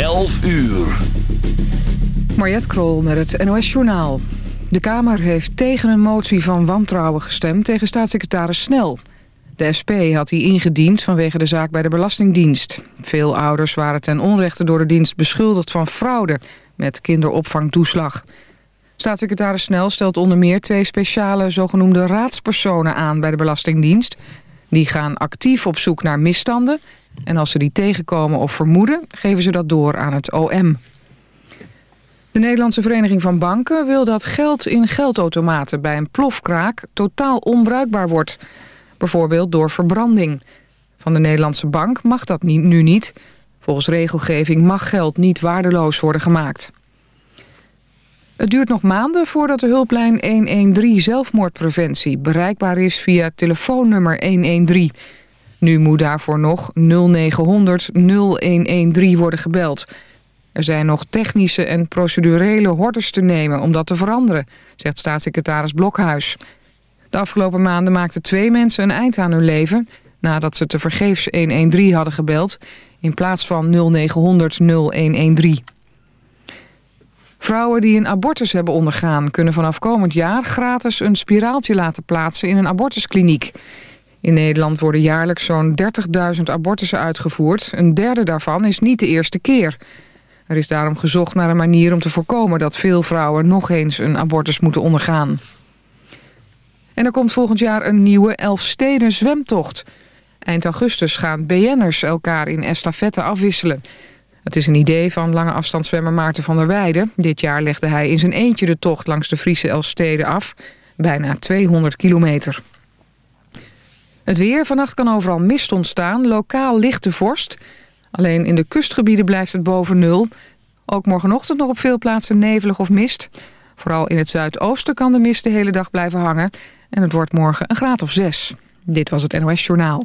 11 uur. Mariette Krol met het NOS Journaal. De Kamer heeft tegen een motie van wantrouwen gestemd tegen staatssecretaris Snel. De SP had die ingediend vanwege de zaak bij de Belastingdienst. Veel ouders waren ten onrechte door de dienst beschuldigd van fraude met kinderopvangtoeslag. Staatssecretaris Snel stelt onder meer twee speciale zogenoemde raadspersonen aan bij de Belastingdienst. Die gaan actief op zoek naar misstanden en als ze die tegenkomen of vermoeden geven ze dat door aan het OM. De Nederlandse Vereniging van Banken wil dat geld in geldautomaten bij een plofkraak totaal onbruikbaar wordt. Bijvoorbeeld door verbranding. Van de Nederlandse bank mag dat nu niet. Volgens regelgeving mag geld niet waardeloos worden gemaakt. Het duurt nog maanden voordat de hulplijn 113 zelfmoordpreventie bereikbaar is via telefoonnummer 113. Nu moet daarvoor nog 0900 0113 worden gebeld. Er zijn nog technische en procedurele hordes te nemen om dat te veranderen, zegt staatssecretaris Blokhuis. De afgelopen maanden maakten twee mensen een eind aan hun leven... nadat ze tevergeefs 113 hadden gebeld... in plaats van 0900 0113. Vrouwen die een abortus hebben ondergaan... kunnen vanaf komend jaar gratis een spiraaltje laten plaatsen in een abortuskliniek. In Nederland worden jaarlijks zo'n 30.000 abortussen uitgevoerd. Een derde daarvan is niet de eerste keer. Er is daarom gezocht naar een manier om te voorkomen... dat veel vrouwen nog eens een abortus moeten ondergaan. En er komt volgend jaar een nieuwe Elfsteden zwemtocht. Eind augustus gaan BN'ers elkaar in estafette afwisselen. Het is een idee van lange afstandszwemmer Maarten van der Weijden. Dit jaar legde hij in zijn eentje de tocht langs de Friese Elfsteden af. Bijna 200 kilometer. Het weer. Vannacht kan overal mist ontstaan. Lokaal lichte vorst. Alleen in de kustgebieden blijft het boven nul. Ook morgenochtend nog op veel plaatsen nevelig of mist. Vooral in het zuidoosten kan de mist de hele dag blijven hangen. En het wordt morgen een graad of zes. Dit was het NOS Journaal.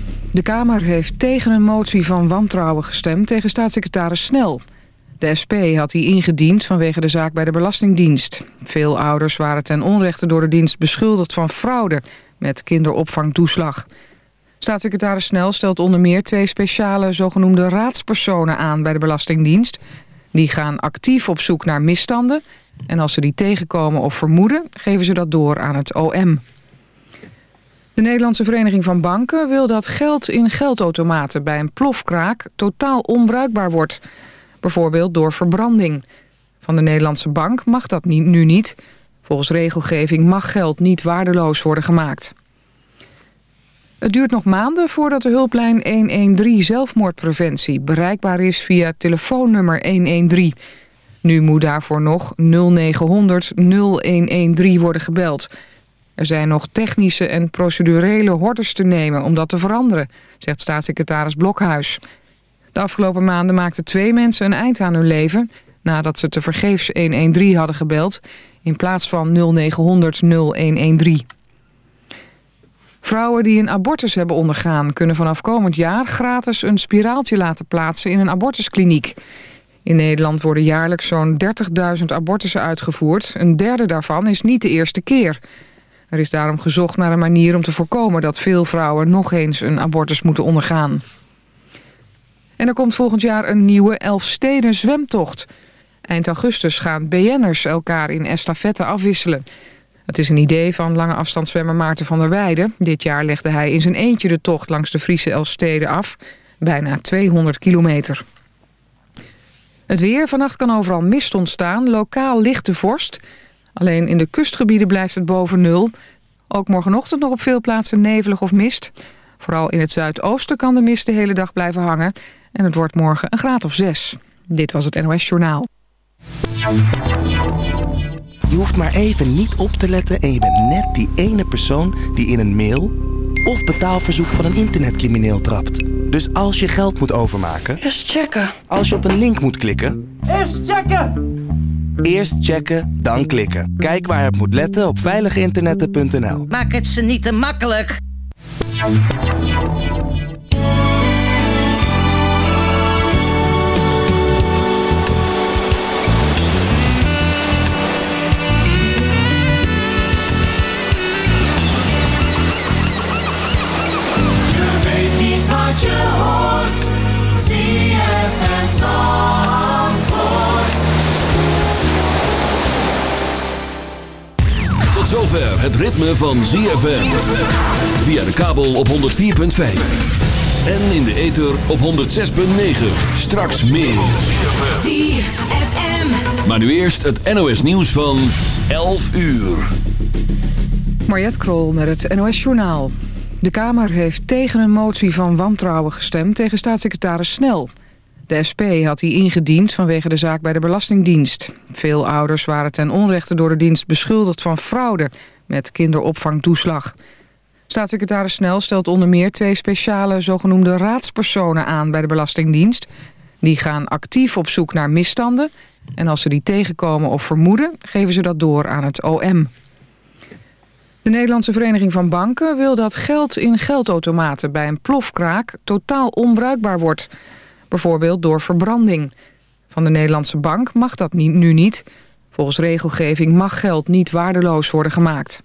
De Kamer heeft tegen een motie van wantrouwen gestemd tegen staatssecretaris Snel. De SP had die ingediend vanwege de zaak bij de Belastingdienst. Veel ouders waren ten onrechte door de dienst beschuldigd van fraude met kinderopvangtoeslag. Staatssecretaris Snel stelt onder meer twee speciale zogenoemde raadspersonen aan bij de Belastingdienst. Die gaan actief op zoek naar misstanden en als ze die tegenkomen of vermoeden geven ze dat door aan het OM. De Nederlandse Vereniging van Banken wil dat geld in geldautomaten bij een plofkraak totaal onbruikbaar wordt. Bijvoorbeeld door verbranding. Van de Nederlandse bank mag dat niet, nu niet. Volgens regelgeving mag geld niet waardeloos worden gemaakt. Het duurt nog maanden voordat de hulplijn 113 zelfmoordpreventie bereikbaar is via telefoonnummer 113. Nu moet daarvoor nog 0900 0113 worden gebeld. Er zijn nog technische en procedurele hordes te nemen om dat te veranderen, zegt staatssecretaris Blokhuis. De afgelopen maanden maakten twee mensen een eind aan hun leven... nadat ze tevergeefs 113 hadden gebeld... in plaats van 0900 0113. Vrouwen die een abortus hebben ondergaan... kunnen vanaf komend jaar gratis een spiraaltje laten plaatsen in een abortuskliniek. In Nederland worden jaarlijks zo'n 30.000 abortussen uitgevoerd. Een derde daarvan is niet de eerste keer. Er is daarom gezocht naar een manier om te voorkomen... dat veel vrouwen nog eens een abortus moeten ondergaan. En er komt volgend jaar een nieuwe Elfsteden zwemtocht. Eind augustus gaan BN'ers elkaar in estafette afwisselen. Het is een idee van lange afstandszwemmer Maarten van der Weijden. Dit jaar legde hij in zijn eentje de tocht langs de Friese Elfsteden af. Bijna 200 kilometer. Het weer. Vannacht kan overal mist ontstaan. Lokaal lichte vorst. Alleen in de kustgebieden blijft het boven nul. Ook morgenochtend nog op veel plaatsen nevelig of mist. Vooral in het zuidoosten kan de mist de hele dag blijven hangen. En het wordt morgen een graad of zes. Dit was het NOS Journaal. Je hoeft maar even niet op te letten en je bent net die ene persoon die in een mail of betaalverzoek van een internetcrimineel trapt. Dus als je geld moet overmaken, Eerst checken. als je op een link moet klikken, Eerst checken. Eerst checken, dan klikken. Kijk waar je op moet letten op veiliginternetten.nl. Maak het ze niet te makkelijk. Je weet niet wat je hoort. ZFM Zandvoort. Zover het ritme van ZFM. Via de kabel op 104.5. En in de ether op 106.9. Straks meer. ZFM. Maar nu eerst het NOS nieuws van 11 uur. Mariette Krol met het NOS Journaal. De Kamer heeft tegen een motie van wantrouwen gestemd tegen staatssecretaris Snel. De SP had die ingediend vanwege de zaak bij de Belastingdienst. Veel ouders waren ten onrechte door de dienst beschuldigd van fraude met kinderopvangtoeslag. Staatssecretaris Snel stelt onder meer twee speciale zogenoemde raadspersonen aan bij de Belastingdienst. Die gaan actief op zoek naar misstanden en als ze die tegenkomen of vermoeden, geven ze dat door aan het OM. De Nederlandse Vereniging van Banken wil dat geld in geldautomaten bij een plofkraak totaal onbruikbaar wordt. Bijvoorbeeld door verbranding. Van de Nederlandse bank mag dat nu niet. Volgens regelgeving mag geld niet waardeloos worden gemaakt.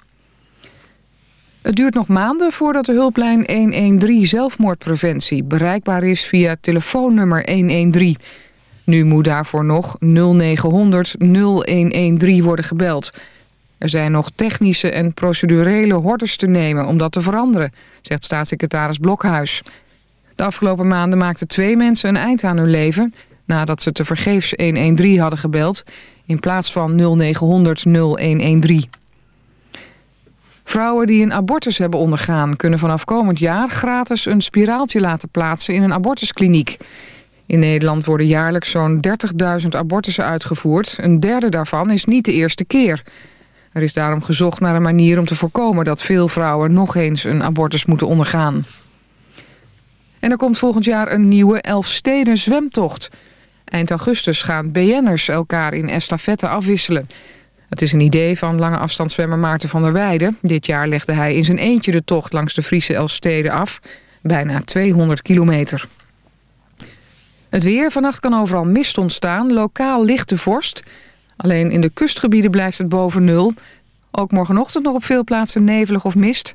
Het duurt nog maanden voordat de hulplijn 113 zelfmoordpreventie bereikbaar is via telefoonnummer 113. Nu moet daarvoor nog 0900 0113 worden gebeld. Er zijn nog technische en procedurele hordes te nemen om dat te veranderen, zegt staatssecretaris Blokhuis. De afgelopen maanden maakten twee mensen een eind aan hun leven... nadat ze tevergeefs 113 hadden gebeld... in plaats van 0900 0113. Vrouwen die een abortus hebben ondergaan... kunnen vanaf komend jaar gratis een spiraaltje laten plaatsen in een abortuskliniek. In Nederland worden jaarlijks zo'n 30.000 abortussen uitgevoerd. Een derde daarvan is niet de eerste keer... Er is daarom gezocht naar een manier om te voorkomen dat veel vrouwen nog eens een abortus moeten ondergaan. En er komt volgend jaar een nieuwe Elfsteden zwemtocht. Eind augustus gaan BN'ers elkaar in estafette afwisselen. Het is een idee van lange afstandszwemmer Maarten van der Weijden. Dit jaar legde hij in zijn eentje de tocht langs de Friese Elfsteden af. Bijna 200 kilometer. Het weer. Vannacht kan overal mist ontstaan. Lokaal lichte vorst. Alleen in de kustgebieden blijft het boven nul. Ook morgenochtend nog op veel plaatsen nevelig of mist.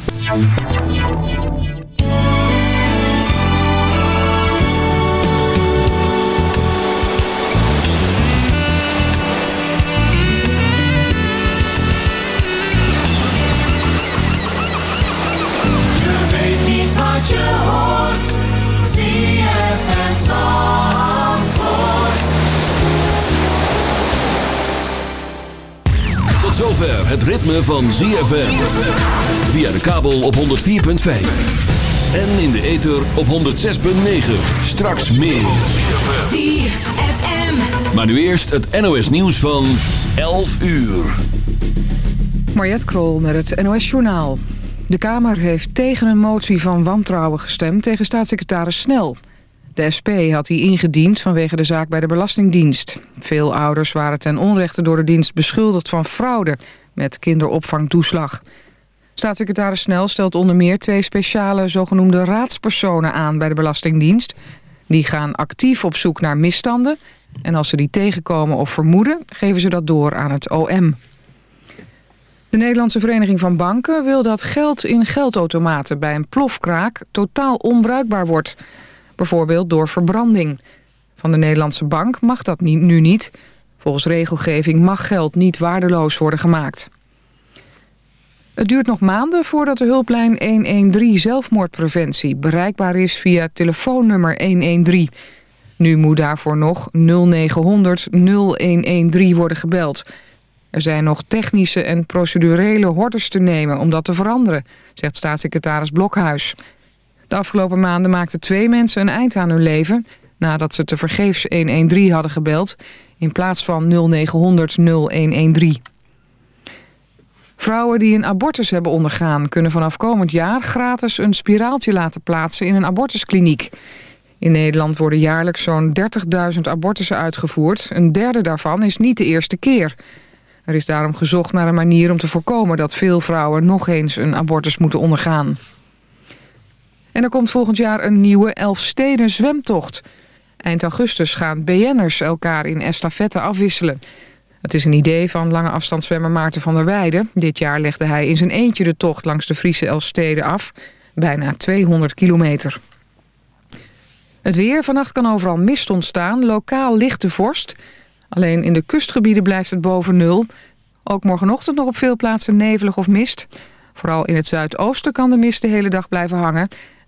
Je weet niet wat je hoort. ZFM Zandvoort. Zover het ritme van ZFM. Via de kabel op 104.5. En in de ether op 106.9. Straks meer. ZFM. Maar nu eerst het NOS nieuws van 11 uur. Mariette Krol met het NOS Journaal. De Kamer heeft tegen een motie van wantrouwen gestemd tegen staatssecretaris Snel. De SP had die ingediend vanwege de zaak bij de Belastingdienst. Veel ouders waren ten onrechte door de dienst beschuldigd van fraude... met kinderopvangtoeslag. Staatssecretaris Snel stelt onder meer twee speciale zogenoemde raadspersonen aan bij de Belastingdienst. Die gaan actief op zoek naar misstanden en als ze die tegenkomen of vermoeden geven ze dat door aan het OM. De Nederlandse Vereniging van Banken wil dat geld in geldautomaten bij een plofkraak totaal onbruikbaar wordt. Bijvoorbeeld door verbranding. Van de Nederlandse bank mag dat nu niet. Volgens regelgeving mag geld niet waardeloos worden gemaakt. Het duurt nog maanden voordat de hulplijn 113 zelfmoordpreventie bereikbaar is via telefoonnummer 113. Nu moet daarvoor nog 0900 0113 worden gebeld. Er zijn nog technische en procedurele hordes te nemen om dat te veranderen, zegt staatssecretaris Blokhuis. De afgelopen maanden maakten twee mensen een eind aan hun leven... nadat ze tevergeefs 113 hadden gebeld... in plaats van 0900 0113. Vrouwen die een abortus hebben ondergaan... kunnen vanaf komend jaar gratis een spiraaltje laten plaatsen in een abortuskliniek. In Nederland worden jaarlijks zo'n 30.000 abortussen uitgevoerd. Een derde daarvan is niet de eerste keer. Er is daarom gezocht naar een manier om te voorkomen... dat veel vrouwen nog eens een abortus moeten ondergaan. En er komt volgend jaar een nieuwe Elfsteden zwemtocht. Eind augustus gaan BN'ers elkaar in estafette afwisselen. Het is een idee van lange afstandszwemmer Maarten van der Weijden. Dit jaar legde hij in zijn eentje de tocht langs de Friese Elfsteden af. Bijna 200 kilometer. Het weer. Vannacht kan overal mist ontstaan. Lokaal lichte vorst. Alleen in de kustgebieden blijft het boven nul. Ook morgenochtend nog op veel plaatsen nevelig of mist. Vooral in het zuidoosten kan de mist de hele dag blijven hangen.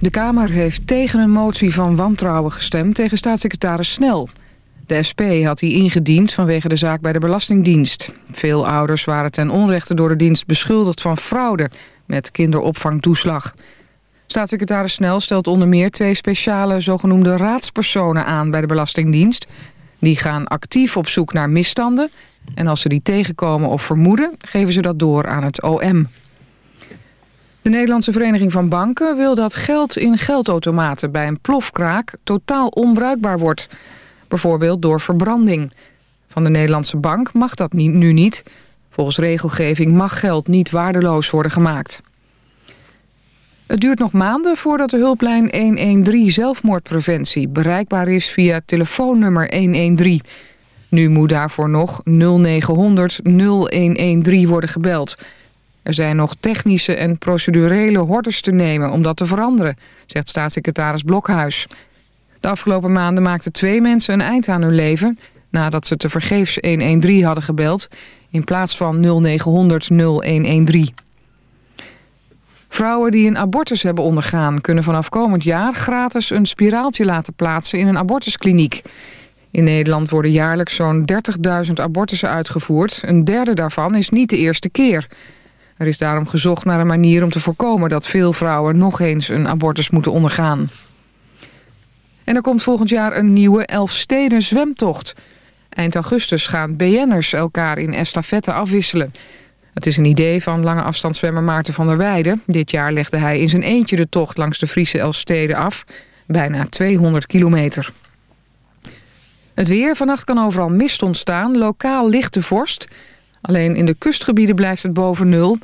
De Kamer heeft tegen een motie van wantrouwen gestemd tegen staatssecretaris Snel. De SP had die ingediend vanwege de zaak bij de Belastingdienst. Veel ouders waren ten onrechte door de dienst beschuldigd van fraude met kinderopvangtoeslag. Staatssecretaris Snel stelt onder meer twee speciale zogenoemde raadspersonen aan bij de Belastingdienst. Die gaan actief op zoek naar misstanden en als ze die tegenkomen of vermoeden geven ze dat door aan het OM. De Nederlandse Vereniging van Banken wil dat geld in geldautomaten bij een plofkraak totaal onbruikbaar wordt. Bijvoorbeeld door verbranding. Van de Nederlandse bank mag dat niet, nu niet. Volgens regelgeving mag geld niet waardeloos worden gemaakt. Het duurt nog maanden voordat de hulplijn 113 zelfmoordpreventie bereikbaar is via telefoonnummer 113. Nu moet daarvoor nog 0900 0113 worden gebeld. Er zijn nog technische en procedurele hordes te nemen om dat te veranderen, zegt staatssecretaris Blokhuis. De afgelopen maanden maakten twee mensen een eind aan hun leven... nadat ze tevergeefs 113 hadden gebeld... in plaats van 0900 0113. Vrouwen die een abortus hebben ondergaan... kunnen vanaf komend jaar gratis een spiraaltje laten plaatsen in een abortuskliniek. In Nederland worden jaarlijks zo'n 30.000 abortussen uitgevoerd. Een derde daarvan is niet de eerste keer... Er is daarom gezocht naar een manier om te voorkomen dat veel vrouwen nog eens een abortus moeten ondergaan. En er komt volgend jaar een nieuwe Elfsteden zwemtocht. Eind augustus gaan BN'ers elkaar in estafette afwisselen. Het is een idee van lange afstandszwemmer Maarten van der Weijden. Dit jaar legde hij in zijn eentje de tocht langs de Friese Elfsteden af. Bijna 200 kilometer. Het weer. Vannacht kan overal mist ontstaan. Lokaal lichte vorst. Alleen in de kustgebieden blijft het boven nul.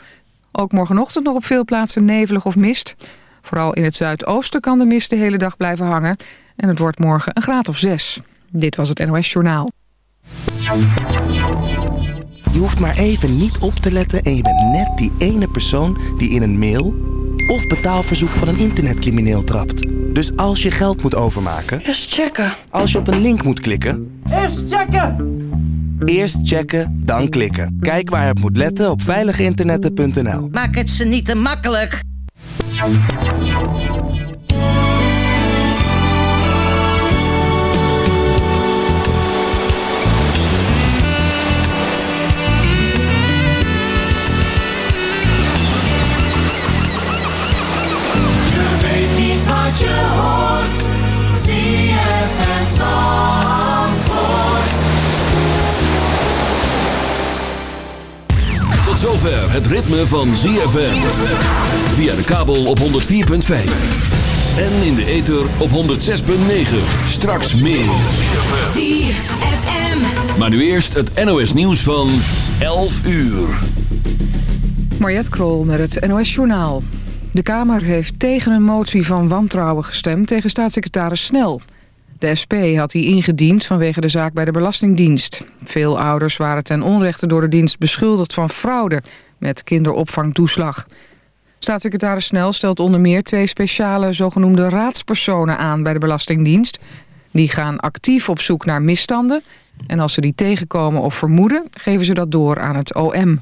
Ook morgenochtend nog op veel plaatsen nevelig of mist. Vooral in het zuidoosten kan de mist de hele dag blijven hangen... en het wordt morgen een graad of zes. Dit was het NOS Journaal. Je hoeft maar even niet op te letten en je bent net die ene persoon die in een mail of betaalverzoek van een internetcrimineel trapt. Dus als je geld moet overmaken, Eerst checken. als je op een link moet klikken, Eerst checken. Eerst checken, dan klikken. Kijk waar je op moet letten op veiliginternetten.nl. Maak het ze niet te makkelijk. Je weet niet wat je hoort. Tot zover het ritme van ZFM. Via de kabel op 104.5. En in de ether op 106.9. Straks meer. ZFM. Maar nu eerst het NOS nieuws van 11 uur. Mariette Krol met het NOS Journaal. De Kamer heeft tegen een motie van wantrouwen gestemd tegen staatssecretaris Snel. De SP had die ingediend vanwege de zaak bij de Belastingdienst. Veel ouders waren ten onrechte door de dienst beschuldigd van fraude met kinderopvangtoeslag. Staatssecretaris Snel stelt onder meer twee speciale zogenoemde raadspersonen aan bij de Belastingdienst. Die gaan actief op zoek naar misstanden en als ze die tegenkomen of vermoeden geven ze dat door aan het OM.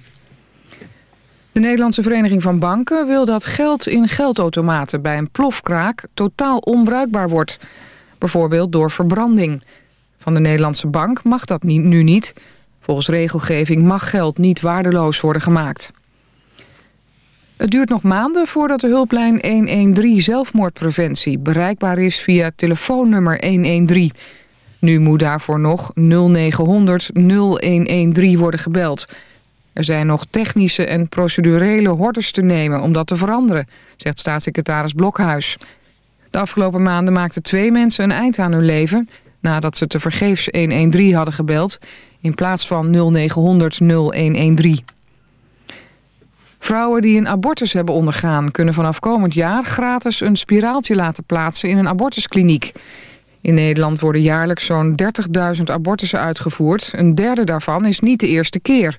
De Nederlandse Vereniging van Banken wil dat geld in geldautomaten bij een plofkraak totaal onbruikbaar wordt. Bijvoorbeeld door verbranding. Van de Nederlandse bank mag dat nu niet. Volgens regelgeving mag geld niet waardeloos worden gemaakt. Het duurt nog maanden voordat de hulplijn 113 zelfmoordpreventie bereikbaar is via telefoonnummer 113. Nu moet daarvoor nog 0900 0113 worden gebeld. Er zijn nog technische en procedurele hordes te nemen om dat te veranderen, zegt staatssecretaris Blokhuis. De afgelopen maanden maakten twee mensen een eind aan hun leven... nadat ze tevergeefs 113 hadden gebeld... in plaats van 0900 0113. Vrouwen die een abortus hebben ondergaan... kunnen vanaf komend jaar gratis een spiraaltje laten plaatsen in een abortuskliniek. In Nederland worden jaarlijks zo'n 30.000 abortussen uitgevoerd. Een derde daarvan is niet de eerste keer...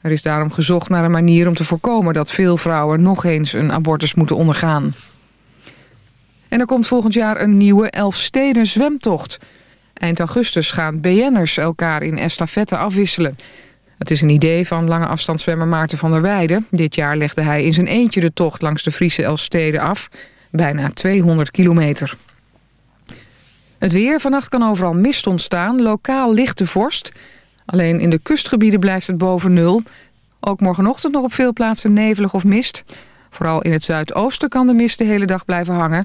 Er is daarom gezocht naar een manier om te voorkomen dat veel vrouwen nog eens een abortus moeten ondergaan. En er komt volgend jaar een nieuwe Elfsteden zwemtocht. Eind augustus gaan BN'ers elkaar in estafette afwisselen. Het is een idee van lange afstandszwemmer Maarten van der Weijden. Dit jaar legde hij in zijn eentje de tocht langs de Friese Elfsteden af. Bijna 200 kilometer. Het weer. Vannacht kan overal mist ontstaan. Lokaal lichte vorst. Alleen in de kustgebieden blijft het boven nul. Ook morgenochtend nog op veel plaatsen nevelig of mist. Vooral in het zuidoosten kan de mist de hele dag blijven hangen.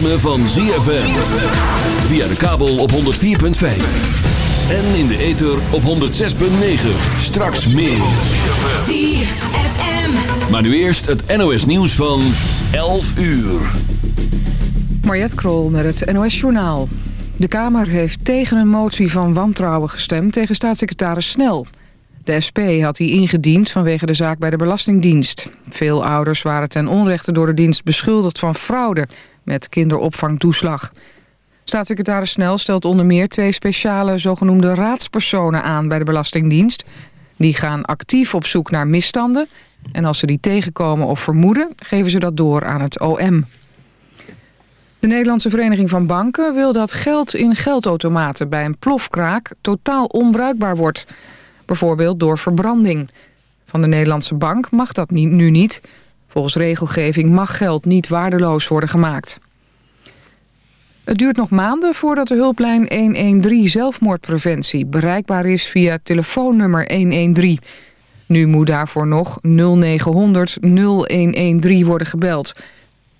Ritme van ZFM. Via de kabel op 104.5. En in de ether op 106.9. Straks meer. ZFM. Maar nu eerst het NOS nieuws van 11 uur. Mariette Krol met het NOS Journaal. De Kamer heeft tegen een motie van wantrouwen gestemd tegen staatssecretaris Snel. De SP had die ingediend vanwege de zaak bij de Belastingdienst. Veel ouders waren ten onrechte door de dienst beschuldigd van fraude met kinderopvangtoeslag. Staatssecretaris Snel stelt onder meer twee speciale zogenoemde raadspersonen aan bij de Belastingdienst. Die gaan actief op zoek naar misstanden en als ze die tegenkomen of vermoeden geven ze dat door aan het OM. De Nederlandse Vereniging van Banken wil dat geld in geldautomaten bij een plofkraak totaal onbruikbaar wordt. Bijvoorbeeld door verbranding. Van de Nederlandse bank mag dat nu niet. Volgens regelgeving mag geld niet waardeloos worden gemaakt. Het duurt nog maanden voordat de hulplijn 113 zelfmoordpreventie bereikbaar is via telefoonnummer 113. Nu moet daarvoor nog 0900 0113 worden gebeld.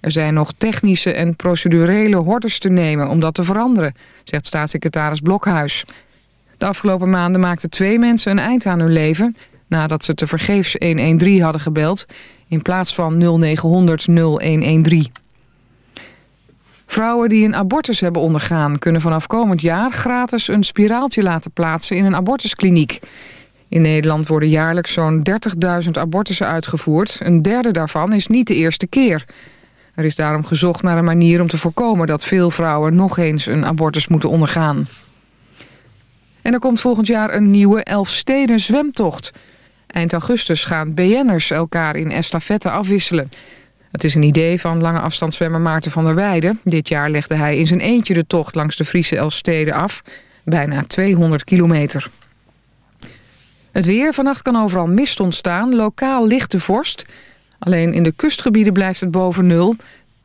Er zijn nog technische en procedurele hordes te nemen om dat te veranderen, zegt staatssecretaris Blokhuis. De afgelopen maanden maakten twee mensen een eind aan hun leven... nadat ze tevergeefs 113 hadden gebeld... in plaats van 0900 0113. Vrouwen die een abortus hebben ondergaan... kunnen vanaf komend jaar gratis een spiraaltje laten plaatsen in een abortuskliniek. In Nederland worden jaarlijks zo'n 30.000 abortussen uitgevoerd. Een derde daarvan is niet de eerste keer. Er is daarom gezocht naar een manier om te voorkomen... dat veel vrouwen nog eens een abortus moeten ondergaan. En er komt volgend jaar een nieuwe Elfsteden zwemtocht. Eind augustus gaan BN'ers elkaar in estafette afwisselen. Het is een idee van lange afstandszwemmer Maarten van der Weijden. Dit jaar legde hij in zijn eentje de tocht langs de Friese Elfsteden af. Bijna 200 kilometer. Het weer. Vannacht kan overal mist ontstaan. Lokaal lichte vorst. Alleen in de kustgebieden blijft het boven nul.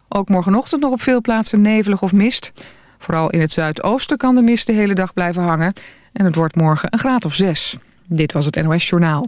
Ook morgenochtend nog op veel plaatsen nevelig of mist. Vooral in het zuidoosten kan de mist de hele dag blijven hangen. En het wordt morgen een graad of zes. Dit was het NOS Journaal.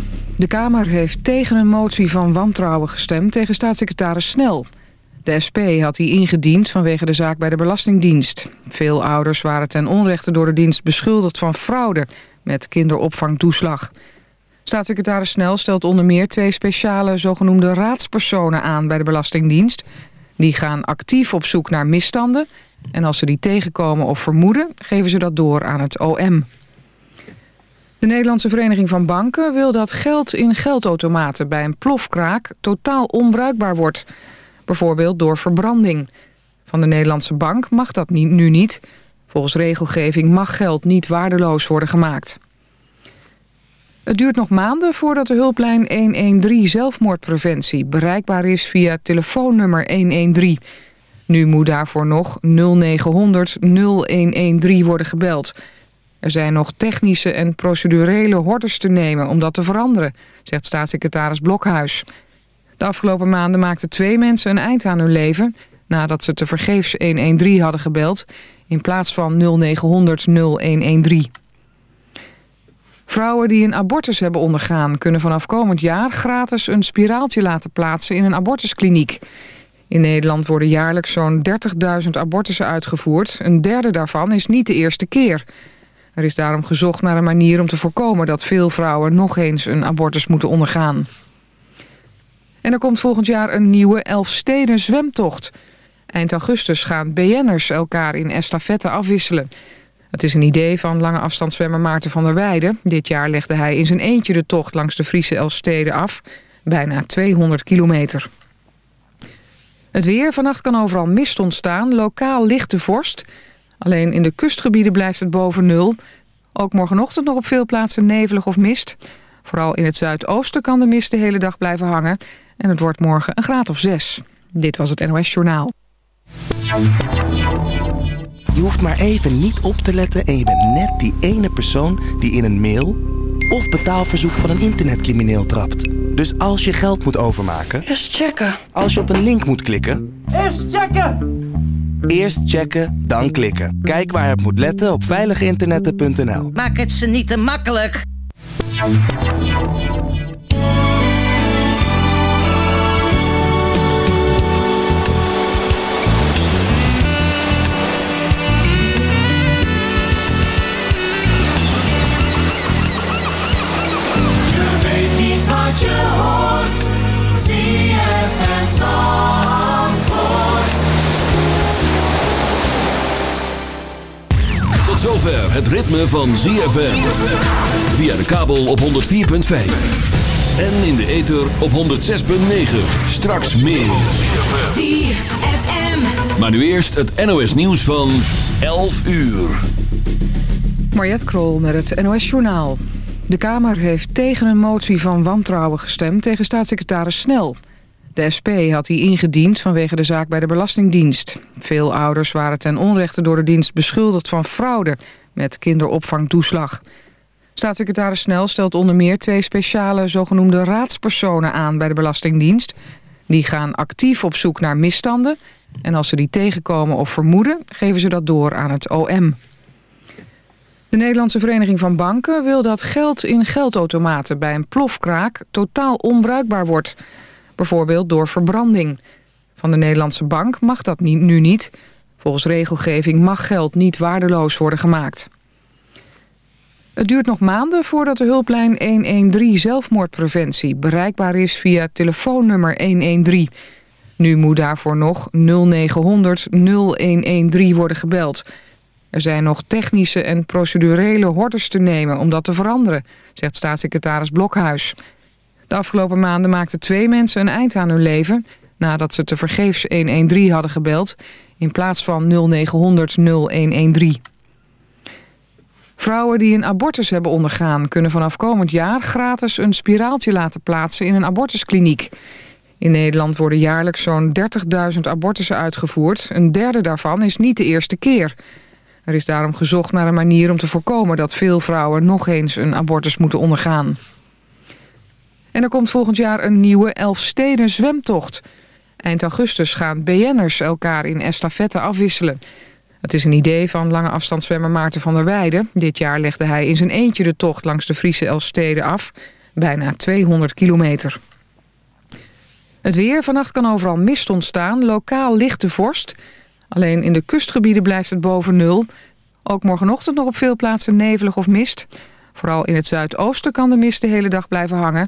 De Kamer heeft tegen een motie van wantrouwen gestemd tegen staatssecretaris Snel. De SP had die ingediend vanwege de zaak bij de Belastingdienst. Veel ouders waren ten onrechte door de dienst beschuldigd van fraude met kinderopvangtoeslag. Staatssecretaris Snel stelt onder meer twee speciale zogenoemde raadspersonen aan bij de Belastingdienst. Die gaan actief op zoek naar misstanden en als ze die tegenkomen of vermoeden geven ze dat door aan het OM. De Nederlandse Vereniging van Banken wil dat geld in geldautomaten bij een plofkraak totaal onbruikbaar wordt. Bijvoorbeeld door verbranding. Van de Nederlandse bank mag dat niet, nu niet. Volgens regelgeving mag geld niet waardeloos worden gemaakt. Het duurt nog maanden voordat de hulplijn 113 zelfmoordpreventie bereikbaar is via telefoonnummer 113. Nu moet daarvoor nog 0900 0113 worden gebeld. Er zijn nog technische en procedurele hordes te nemen om dat te veranderen, zegt staatssecretaris Blokhuis. De afgelopen maanden maakten twee mensen een eind aan hun leven... nadat ze tevergeefs 113 hadden gebeld... in plaats van 0900 0113. Vrouwen die een abortus hebben ondergaan... kunnen vanaf komend jaar gratis een spiraaltje laten plaatsen in een abortuskliniek. In Nederland worden jaarlijks zo'n 30.000 abortussen uitgevoerd. Een derde daarvan is niet de eerste keer. Er is daarom gezocht naar een manier om te voorkomen... dat veel vrouwen nog eens een abortus moeten ondergaan. En er komt volgend jaar een nieuwe Elfsteden zwemtocht. Eind augustus gaan BN'ers elkaar in estafette afwisselen. Het is een idee van lange afstandszwemmer Maarten van der Weijden. Dit jaar legde hij in zijn eentje de tocht langs de Friese Elfsteden af. Bijna 200 kilometer. Het weer. Vannacht kan overal mist ontstaan. Lokaal lichte vorst. Alleen in de kustgebieden blijft het boven nul. Ook morgenochtend nog op veel plaatsen nevelig of mist. Vooral in het zuidoosten kan de mist de hele dag blijven hangen. En het wordt morgen een graad of zes. Dit was het NOS Journaal. Je hoeft maar even niet op te letten en je bent net die ene persoon die in een mail of betaalverzoek van een internetcrimineel trapt. Dus als je geld moet overmaken... Eerst checken. Als je op een link moet klikken... Eerst checken! Eerst checken, dan klikken. Kijk waar het moet letten op veiliginternetten.nl. Maak het ze niet te makkelijk. Je weet niet wat je hoort. ZFM Zandvoort. Zover het ritme van ZFM. Via de kabel op 104.5. En in de ether op 106.9. Straks meer. ZFM. Maar nu eerst het NOS nieuws van 11 uur. Mariette Krol met het NOS Journaal. De Kamer heeft tegen een motie van wantrouwen gestemd tegen staatssecretaris Snel. De SP had die ingediend vanwege de zaak bij de Belastingdienst. Veel ouders waren ten onrechte door de dienst beschuldigd van fraude met kinderopvangtoeslag. Staatssecretaris Snel stelt onder meer twee speciale zogenoemde raadspersonen aan bij de Belastingdienst. Die gaan actief op zoek naar misstanden en als ze die tegenkomen of vermoeden geven ze dat door aan het OM. De Nederlandse Vereniging van Banken wil dat geld in geldautomaten bij een plofkraak totaal onbruikbaar wordt. Bijvoorbeeld door verbranding. Van de Nederlandse bank mag dat nu niet. Volgens regelgeving mag geld niet waardeloos worden gemaakt. Het duurt nog maanden voordat de hulplijn 113 zelfmoordpreventie bereikbaar is via telefoonnummer 113. Nu moet daarvoor nog 0900 0113 worden gebeld. Er zijn nog technische en procedurele hordes te nemen om dat te veranderen, zegt staatssecretaris Blokhuis. De afgelopen maanden maakten twee mensen een eind aan hun leven... nadat ze tevergeefs 113 hadden gebeld... in plaats van 0900 0113. Vrouwen die een abortus hebben ondergaan... kunnen vanaf komend jaar gratis een spiraaltje laten plaatsen in een abortuskliniek. In Nederland worden jaarlijks zo'n 30.000 abortussen uitgevoerd. Een derde daarvan is niet de eerste keer... Er is daarom gezocht naar een manier om te voorkomen dat veel vrouwen nog eens een abortus moeten ondergaan. En er komt volgend jaar een nieuwe Elfsteden zwemtocht. Eind augustus gaan BN'ers elkaar in estafette afwisselen. Het is een idee van lange afstandszwemmer Maarten van der Weijden. Dit jaar legde hij in zijn eentje de tocht langs de Friese Elfsteden af. Bijna 200 kilometer. Het weer. Vannacht kan overal mist ontstaan. Lokaal lichte vorst. Alleen in de kustgebieden blijft het boven nul. Ook morgenochtend nog op veel plaatsen nevelig of mist. Vooral in het zuidoosten kan de mist de hele dag blijven hangen.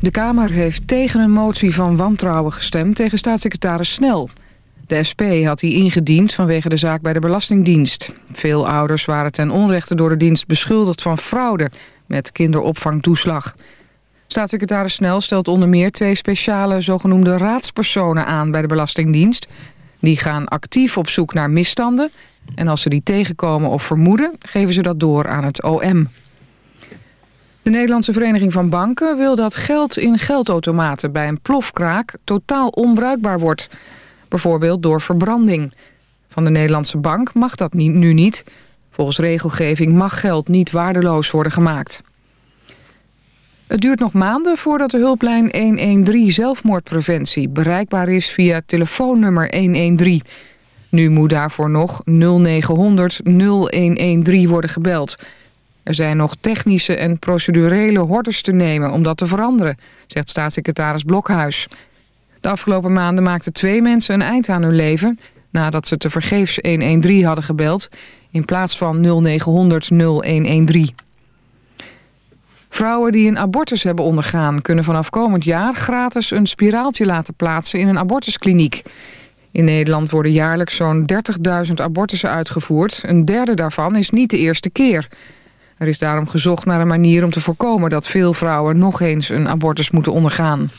De Kamer heeft tegen een motie van wantrouwen gestemd tegen staatssecretaris Snel. De SP had die ingediend vanwege de zaak bij de Belastingdienst. Veel ouders waren ten onrechte door de dienst beschuldigd van fraude met kinderopvangtoeslag. Staatssecretaris Snel stelt onder meer twee speciale zogenoemde raadspersonen aan bij de Belastingdienst. Die gaan actief op zoek naar misstanden en als ze die tegenkomen of vermoeden geven ze dat door aan het OM. De Nederlandse Vereniging van Banken wil dat geld in geldautomaten bij een plofkraak totaal onbruikbaar wordt. Bijvoorbeeld door verbranding. Van de Nederlandse bank mag dat nu niet. Volgens regelgeving mag geld niet waardeloos worden gemaakt. Het duurt nog maanden voordat de hulplijn 113 zelfmoordpreventie bereikbaar is via telefoonnummer 113. Nu moet daarvoor nog 0900 0113 worden gebeld. Er zijn nog technische en procedurele hordes te nemen om dat te veranderen, zegt staatssecretaris Blokhuis. De afgelopen maanden maakten twee mensen een eind aan hun leven... nadat ze tevergeefs 113 hadden gebeld... in plaats van 0900 0113. Vrouwen die een abortus hebben ondergaan... kunnen vanaf komend jaar gratis een spiraaltje laten plaatsen in een abortuskliniek. In Nederland worden jaarlijks zo'n 30.000 abortussen uitgevoerd. Een derde daarvan is niet de eerste keer. Er is daarom gezocht naar een manier om te voorkomen... dat veel vrouwen nog eens een abortus moeten ondergaan.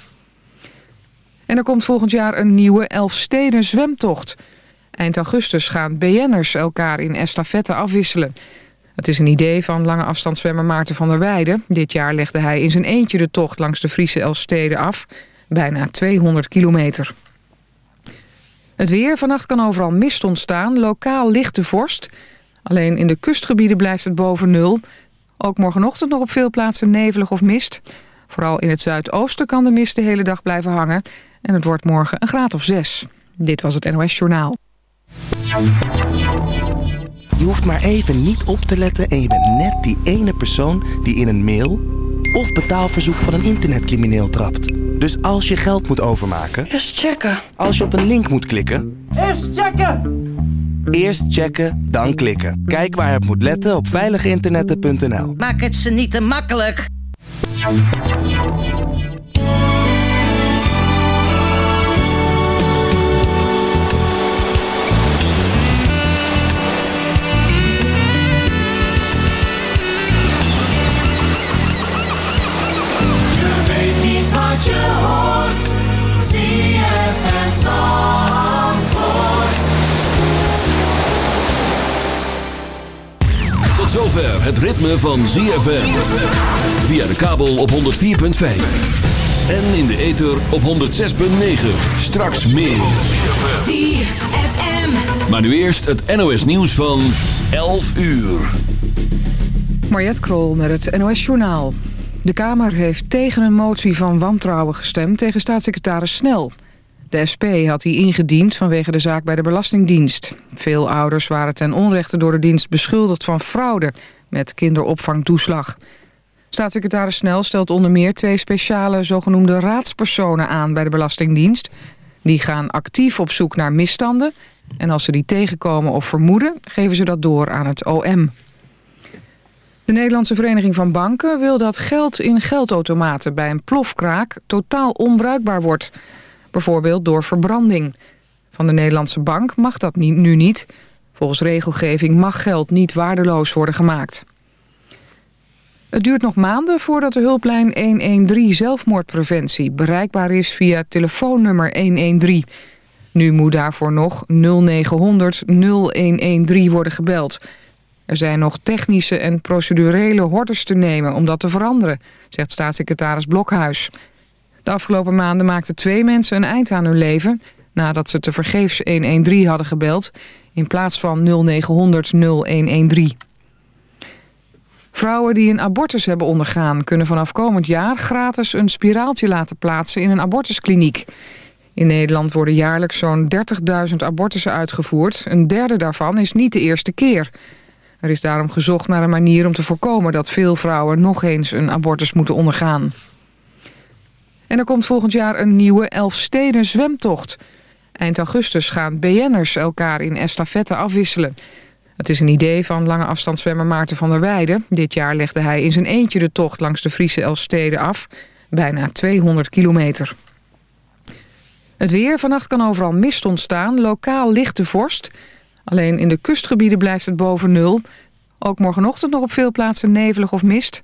En er komt volgend jaar een nieuwe Elfsteden zwemtocht. Eind augustus gaan BN'ers elkaar in estafette afwisselen. Het is een idee van lange afstandszwemmer Maarten van der Weijden. Dit jaar legde hij in zijn eentje de tocht langs de Friese Elfsteden af. Bijna 200 kilometer. Het weer. Vannacht kan overal mist ontstaan. Lokaal lichte vorst. Alleen in de kustgebieden blijft het boven nul. Ook morgenochtend nog op veel plaatsen nevelig of mist. Vooral in het zuidoosten kan de mist de hele dag blijven hangen. En het wordt morgen een graad of zes. Dit was het NOS Journaal. Je hoeft maar even niet op te letten en je bent net die ene persoon die in een mail of betaalverzoek van een internetcrimineel trapt. Dus als je geld moet overmaken, Eerst checken. als je op een link moet klikken, Eerst checken. Eerst checken, dan klikken. Kijk waar het moet letten op veiliginternetten.nl. Maak het ze niet te makkelijk. Je weet niet wat je hoort. Zover het ritme van ZFM. Via de kabel op 104.5. En in de ether op 106.9. Straks meer. ZFM. Maar nu eerst het NOS nieuws van 11 uur. Mariette Krol met het NOS Journaal. De Kamer heeft tegen een motie van wantrouwen gestemd tegen staatssecretaris Snel. De SP had die ingediend vanwege de zaak bij de Belastingdienst. Veel ouders waren ten onrechte door de dienst beschuldigd van fraude met kinderopvangtoeslag. Staatssecretaris Snel stelt onder meer twee speciale zogenoemde raadspersonen aan bij de Belastingdienst. Die gaan actief op zoek naar misstanden en als ze die tegenkomen of vermoeden geven ze dat door aan het OM. De Nederlandse Vereniging van Banken wil dat geld in geldautomaten bij een plofkraak totaal onbruikbaar wordt. Bijvoorbeeld door verbranding. Van de Nederlandse bank mag dat nu niet. Volgens regelgeving mag geld niet waardeloos worden gemaakt. Het duurt nog maanden voordat de hulplijn 113 zelfmoordpreventie bereikbaar is via telefoonnummer 113. Nu moet daarvoor nog 0900 0113 worden gebeld. Er zijn nog technische en procedurele hordes te nemen om dat te veranderen, zegt staatssecretaris Blokhuis. De afgelopen maanden maakten twee mensen een eind aan hun leven... nadat ze tevergeefs 113 hadden gebeld... in plaats van 0900 0113. Vrouwen die een abortus hebben ondergaan... kunnen vanaf komend jaar gratis een spiraaltje laten plaatsen in een abortuskliniek. In Nederland worden jaarlijks zo'n 30.000 abortussen uitgevoerd. Een derde daarvan is niet de eerste keer... Er is daarom gezocht naar een manier om te voorkomen dat veel vrouwen nog eens een abortus moeten ondergaan. En er komt volgend jaar een nieuwe Elfsteden zwemtocht. Eind augustus gaan BN'ers elkaar in estafette afwisselen. Het is een idee van lange afstandszwemmer Maarten van der Weijden. Dit jaar legde hij in zijn eentje de tocht langs de Friese Elfsteden af. Bijna 200 kilometer. Het weer. Vannacht kan overal mist ontstaan. Lokaal lichte vorst. Alleen in de kustgebieden blijft het boven nul. Ook morgenochtend nog op veel plaatsen nevelig of mist.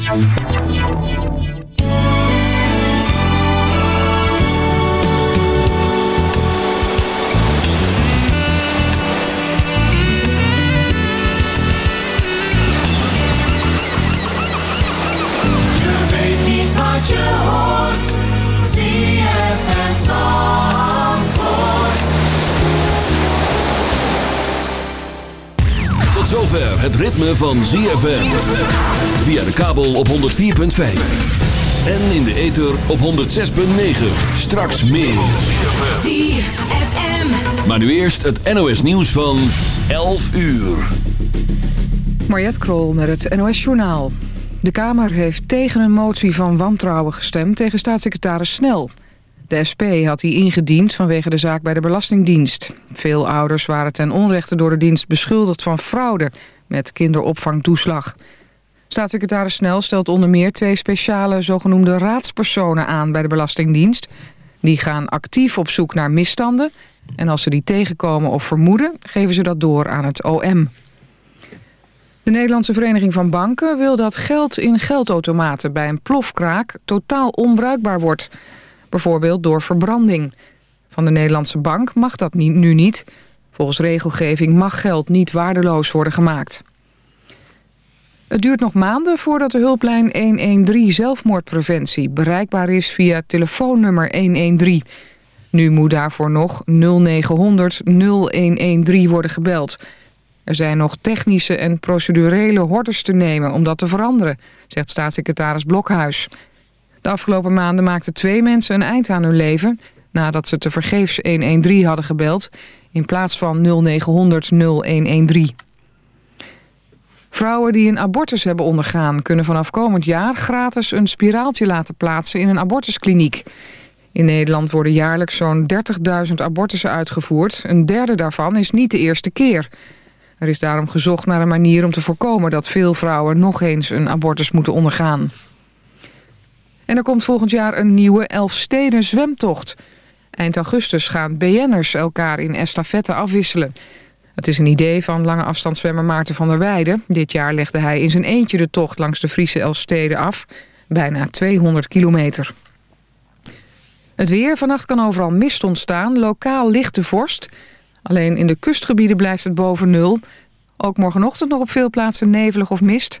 Je weet niet wat je hoort, zie je zover het ritme van ZFM. Via de kabel op 104.5. En in de ether op 106.9. Straks meer. ZFM. Maar nu eerst het NOS nieuws van 11 uur. Mariette Krol met het NOS Journaal. De Kamer heeft tegen een motie van wantrouwen gestemd tegen staatssecretaris Snel. De SP had die ingediend vanwege de zaak bij de Belastingdienst. Veel ouders waren ten onrechte door de dienst beschuldigd van fraude met kinderopvangtoeslag. Staatssecretaris Snel stelt onder meer twee speciale zogenoemde raadspersonen aan bij de Belastingdienst. Die gaan actief op zoek naar misstanden en als ze die tegenkomen of vermoeden geven ze dat door aan het OM. De Nederlandse Vereniging van Banken wil dat geld in geldautomaten bij een plofkraak totaal onbruikbaar wordt. Bijvoorbeeld door verbranding. Van de Nederlandse bank mag dat nu niet. Volgens regelgeving mag geld niet waardeloos worden gemaakt. Het duurt nog maanden voordat de hulplijn 113 zelfmoordpreventie bereikbaar is via telefoonnummer 113. Nu moet daarvoor nog 0900 0113 worden gebeld. Er zijn nog technische en procedurele hordes te nemen om dat te veranderen, zegt staatssecretaris Blokhuis. De afgelopen maanden maakten twee mensen een eind aan hun leven... nadat ze tevergeefs 113 hadden gebeld... in plaats van 0900 0113. Vrouwen die een abortus hebben ondergaan... kunnen vanaf komend jaar gratis een spiraaltje laten plaatsen in een abortuskliniek. In Nederland worden jaarlijks zo'n 30.000 abortussen uitgevoerd. Een derde daarvan is niet de eerste keer. Er is daarom gezocht naar een manier om te voorkomen... dat veel vrouwen nog eens een abortus moeten ondergaan. En er komt volgend jaar een nieuwe Elfsteden zwemtocht. Eind augustus gaan BN'ers elkaar in estafette afwisselen. Het is een idee van lange afstandszwemmer Maarten van der Weijden. Dit jaar legde hij in zijn eentje de tocht langs de Friese Elfsteden af. Bijna 200 kilometer. Het weer. Vannacht kan overal mist ontstaan. Lokaal lichte vorst. Alleen in de kustgebieden blijft het boven nul. Ook morgenochtend nog op veel plaatsen nevelig of mist.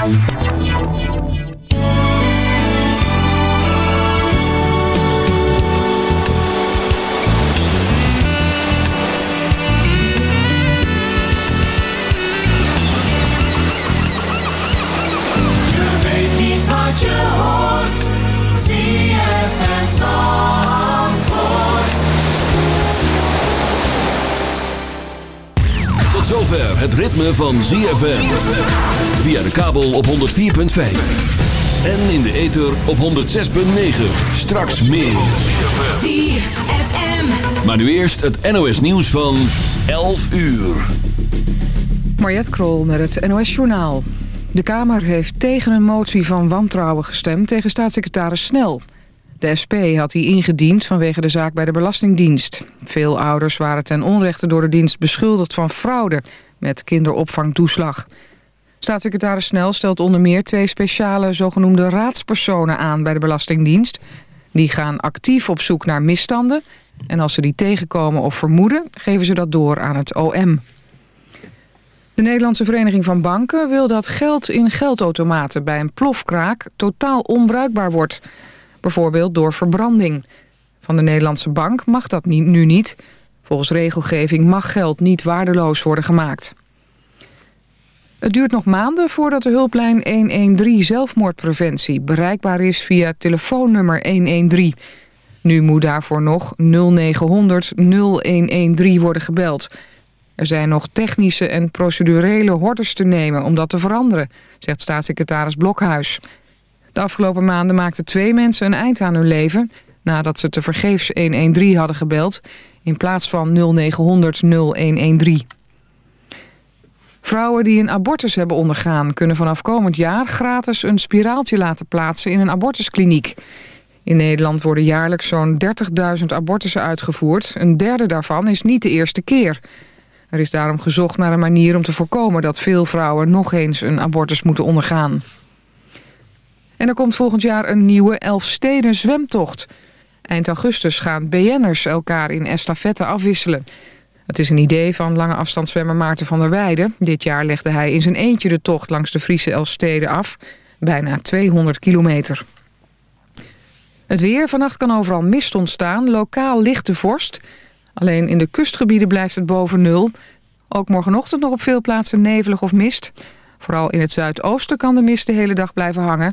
Je weet niet wat je hoort. ZFM Zandvoort. Zover het ritme van ZFM. Via de kabel op 104.5. En in de ether op 106.9. Straks meer. ZFM. Maar nu eerst het NOS nieuws van 11 uur. Mariette Krol met het NOS Journaal. De Kamer heeft tegen een motie van wantrouwen gestemd tegen staatssecretaris Snel. De SP had die ingediend vanwege de zaak bij de Belastingdienst. Veel ouders waren ten onrechte door de dienst beschuldigd van fraude met kinderopvangtoeslag. Staatssecretaris Snel stelt onder meer twee speciale zogenoemde raadspersonen aan bij de Belastingdienst. Die gaan actief op zoek naar misstanden en als ze die tegenkomen of vermoeden geven ze dat door aan het OM. De Nederlandse Vereniging van Banken wil dat geld in geldautomaten bij een plofkraak totaal onbruikbaar wordt. Bijvoorbeeld door verbranding. Van de Nederlandse bank mag dat nu niet. Volgens regelgeving mag geld niet waardeloos worden gemaakt. Het duurt nog maanden voordat de hulplijn 113 zelfmoordpreventie bereikbaar is via telefoonnummer 113. Nu moet daarvoor nog 0900 0113 worden gebeld. Er zijn nog technische en procedurele hordes te nemen om dat te veranderen, zegt staatssecretaris Blokhuis. De afgelopen maanden maakten twee mensen een eind aan hun leven... nadat ze tevergeefs 113 hadden gebeld... in plaats van 0900 0113. Vrouwen die een abortus hebben ondergaan... kunnen vanaf komend jaar gratis een spiraaltje laten plaatsen in een abortuskliniek. In Nederland worden jaarlijks zo'n 30.000 abortussen uitgevoerd. Een derde daarvan is niet de eerste keer. Er is daarom gezocht naar een manier om te voorkomen dat veel vrouwen nog eens een abortus moeten ondergaan. En er komt volgend jaar een nieuwe Elfsteden zwemtocht. Eind augustus gaan BN'ers elkaar in estafette afwisselen. Het is een idee van lange afstandszwemmer Maarten van der Weijden. Dit jaar legde hij in zijn eentje de tocht langs de Friese Elfsteden af. Bijna 200 kilometer. Het weer. Vannacht kan overal mist ontstaan. Lokaal lichte vorst. Alleen in de kustgebieden blijft het boven nul. Ook morgenochtend nog op veel plaatsen nevelig of mist. Vooral in het zuidoosten kan de mist de hele dag blijven hangen.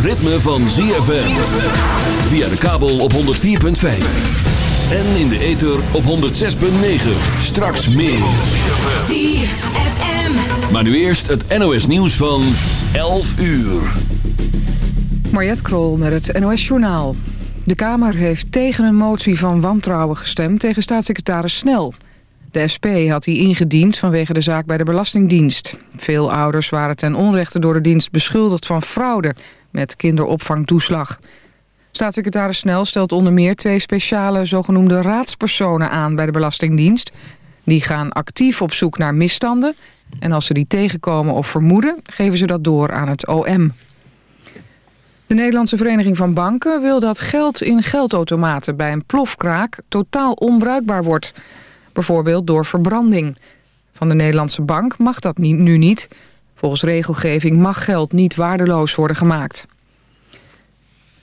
Het ritme van ZFM. Via de kabel op 104.5. En in de ether op 106.9. Straks meer. ZFM. Maar nu eerst het NOS nieuws van 11 uur. Mariette Krol met het NOS Journaal. De Kamer heeft tegen een motie van wantrouwen gestemd tegen staatssecretaris Snel. De SP had die ingediend vanwege de zaak bij de Belastingdienst. Veel ouders waren ten onrechte door de dienst beschuldigd van fraude met kinderopvangtoeslag. Staatssecretaris Snel stelt onder meer twee speciale zogenoemde raadspersonen aan bij de Belastingdienst. Die gaan actief op zoek naar misstanden en als ze die tegenkomen of vermoeden geven ze dat door aan het OM. De Nederlandse Vereniging van Banken wil dat geld in geldautomaten bij een plofkraak totaal onbruikbaar wordt. Bijvoorbeeld door verbranding. Van de Nederlandse bank mag dat nu niet. Volgens regelgeving mag geld niet waardeloos worden gemaakt.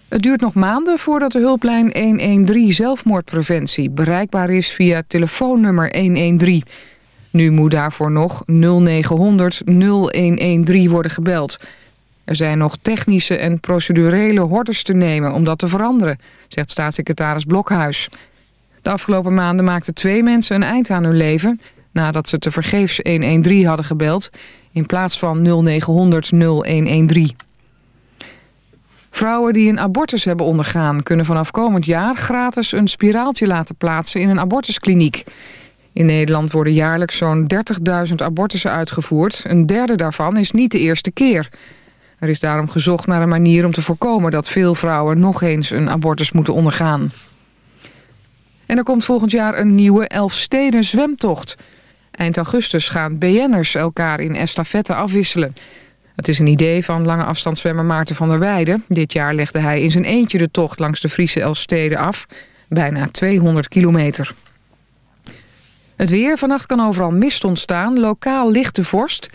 Het duurt nog maanden voordat de hulplijn 113 zelfmoordpreventie bereikbaar is via telefoonnummer 113. Nu moet daarvoor nog 0900 0113 worden gebeld. Er zijn nog technische en procedurele hordes te nemen om dat te veranderen, zegt staatssecretaris Blokhuis. De afgelopen maanden maakten twee mensen een eind aan hun leven... nadat ze tevergeefs 113 hadden gebeld... in plaats van 0900 0113. Vrouwen die een abortus hebben ondergaan... kunnen vanaf komend jaar gratis een spiraaltje laten plaatsen in een abortuskliniek. In Nederland worden jaarlijks zo'n 30.000 abortussen uitgevoerd. Een derde daarvan is niet de eerste keer... Er is daarom gezocht naar een manier om te voorkomen dat veel vrouwen nog eens een abortus moeten ondergaan. En er komt volgend jaar een nieuwe Elfsteden zwemtocht. Eind augustus gaan BN'ers elkaar in estafette afwisselen. Het is een idee van lange afstandszwemmer Maarten van der Weijden. Dit jaar legde hij in zijn eentje de tocht langs de Friese Elfsteden af. Bijna 200 kilometer. Het weer. Vannacht kan overal mist ontstaan. Lokaal lichte vorst.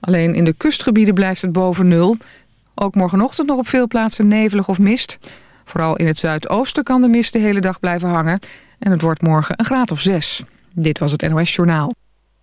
Alleen in de kustgebieden blijft het boven nul. Ook morgenochtend nog op veel plaatsen nevelig of mist. Vooral in het zuidoosten kan de mist de hele dag blijven hangen. En het wordt morgen een graad of zes. Dit was het NOS Journaal.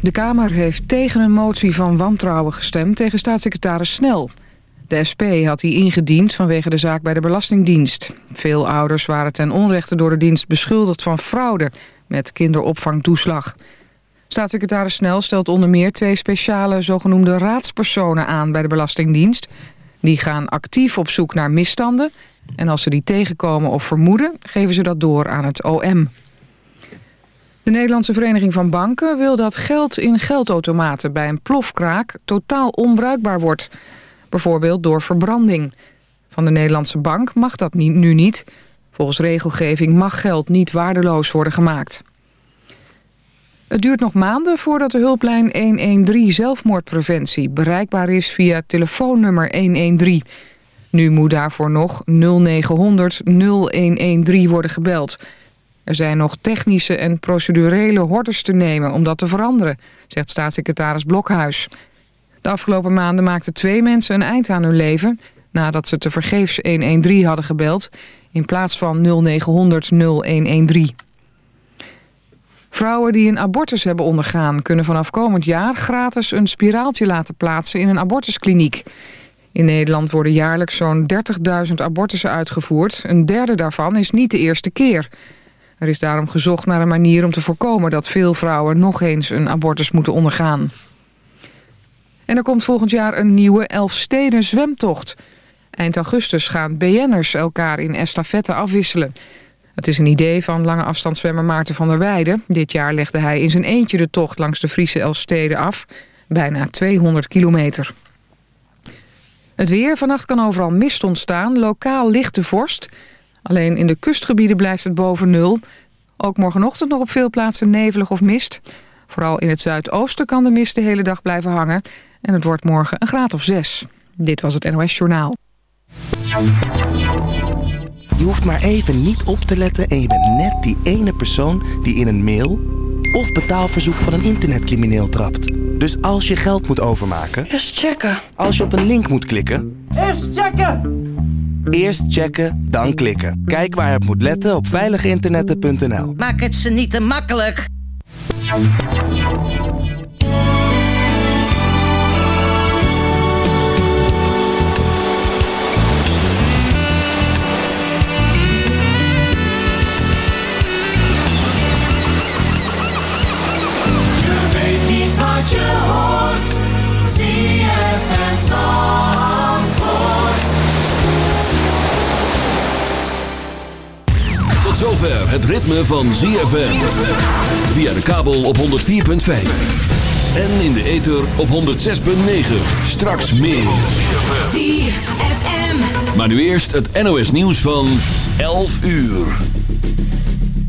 De Kamer heeft tegen een motie van wantrouwen gestemd tegen staatssecretaris Snel. De SP had die ingediend vanwege de zaak bij de Belastingdienst. Veel ouders waren ten onrechte door de dienst beschuldigd van fraude met kinderopvangtoeslag. Staatssecretaris Snel stelt onder meer twee speciale zogenoemde raadspersonen aan bij de Belastingdienst. Die gaan actief op zoek naar misstanden en als ze die tegenkomen of vermoeden geven ze dat door aan het OM. De Nederlandse Vereniging van Banken wil dat geld in geldautomaten bij een plofkraak totaal onbruikbaar wordt. Bijvoorbeeld door verbranding. Van de Nederlandse bank mag dat nu niet. Volgens regelgeving mag geld niet waardeloos worden gemaakt. Het duurt nog maanden voordat de hulplijn 113 zelfmoordpreventie bereikbaar is via telefoonnummer 113. Nu moet daarvoor nog 0900 0113 worden gebeld. Er zijn nog technische en procedurele hordes te nemen om dat te veranderen, zegt staatssecretaris Blokhuis. De afgelopen maanden maakten twee mensen een eind aan hun leven... nadat ze tevergeefs 113 hadden gebeld... in plaats van 0900 0113. Vrouwen die een abortus hebben ondergaan... kunnen vanaf komend jaar gratis een spiraaltje laten plaatsen in een abortuskliniek. In Nederland worden jaarlijks zo'n 30.000 abortussen uitgevoerd. Een derde daarvan is niet de eerste keer. Er is daarom gezocht naar een manier om te voorkomen... dat veel vrouwen nog eens een abortus moeten ondergaan. En er komt volgend jaar een nieuwe Elfsteden zwemtocht. Eind augustus gaan BN'ers elkaar in estafette afwisselen. Het is een idee van lange afstandszwemmer Maarten van der Weijden. Dit jaar legde hij in zijn eentje de tocht langs de Friese Elfsteden af. Bijna 200 kilometer. Het weer. Vannacht kan overal mist ontstaan. Lokaal lichte vorst. Alleen in de kustgebieden blijft het boven nul. Ook morgenochtend nog op veel plaatsen nevelig of mist. Vooral in het zuidoosten kan de mist de hele dag blijven hangen. En het wordt morgen een graad of zes. Dit was het NOS Journaal. Je hoeft maar even niet op te letten en je bent net die ene persoon die in een mail of betaalverzoek van een internetcrimineel trapt. Dus als je geld moet overmaken, Eerst checken. als je op een link moet klikken, Eerst checken. Eerst checken, dan klikken. Kijk waar je op moet letten op veiliginternetten.nl. Maak het ze niet te makkelijk. Je weet niet wat je hoort. Zover het ritme van ZFM. Via de kabel op 104.5. En in de ether op 106.9. Straks meer. Maar nu eerst het NOS nieuws van 11 uur.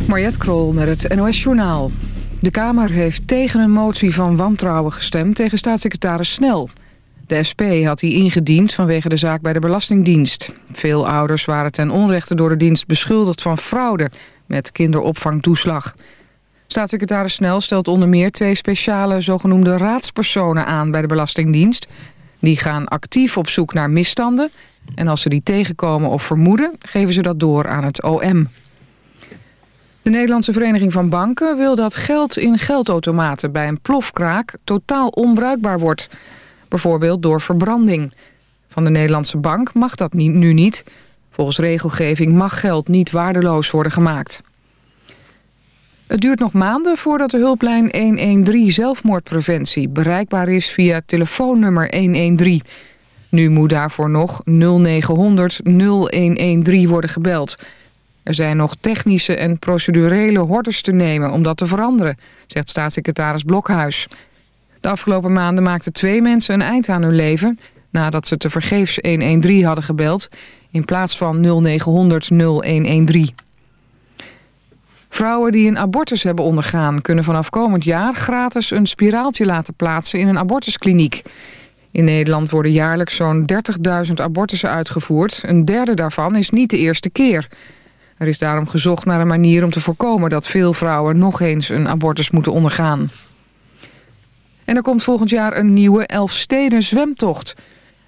Mariette Krol met het NOS Journaal. De Kamer heeft tegen een motie van wantrouwen gestemd tegen staatssecretaris Snel. De SP had die ingediend vanwege de zaak bij de Belastingdienst. Veel ouders waren ten onrechte door de dienst beschuldigd van fraude met kinderopvangtoeslag. Staatssecretaris Snel stelt onder meer twee speciale zogenoemde raadspersonen aan bij de Belastingdienst. Die gaan actief op zoek naar misstanden en als ze die tegenkomen of vermoeden geven ze dat door aan het OM. De Nederlandse Vereniging van Banken wil dat geld in geldautomaten bij een plofkraak totaal onbruikbaar wordt. Bijvoorbeeld door verbranding. Van de Nederlandse bank mag dat nu niet. Volgens regelgeving mag geld niet waardeloos worden gemaakt. Het duurt nog maanden voordat de hulplijn 113 zelfmoordpreventie bereikbaar is via telefoonnummer 113. Nu moet daarvoor nog 0900 0113 worden gebeld. Er zijn nog technische en procedurele hordes te nemen om dat te veranderen, zegt staatssecretaris Blokhuis. De afgelopen maanden maakten twee mensen een eind aan hun leven... nadat ze tevergeefs 113 hadden gebeld... in plaats van 0900 0113. Vrouwen die een abortus hebben ondergaan... kunnen vanaf komend jaar gratis een spiraaltje laten plaatsen in een abortuskliniek. In Nederland worden jaarlijks zo'n 30.000 abortussen uitgevoerd. Een derde daarvan is niet de eerste keer. Er is daarom gezocht naar een manier om te voorkomen... dat veel vrouwen nog eens een abortus moeten ondergaan. En er komt volgend jaar een nieuwe Elfsteden zwemtocht.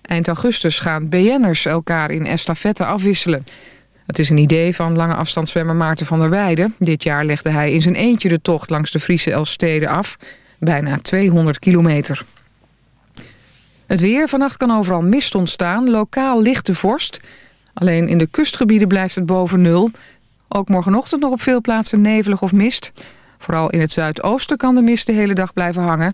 Eind augustus gaan BN'ers elkaar in estafette afwisselen. Het is een idee van lange afstandszwemmer Maarten van der Weijden. Dit jaar legde hij in zijn eentje de tocht langs de Friese Elfsteden af. Bijna 200 kilometer. Het weer. Vannacht kan overal mist ontstaan. Lokaal lichte vorst. Alleen in de kustgebieden blijft het boven nul. Ook morgenochtend nog op veel plaatsen nevelig of mist. Vooral in het zuidoosten kan de mist de hele dag blijven hangen.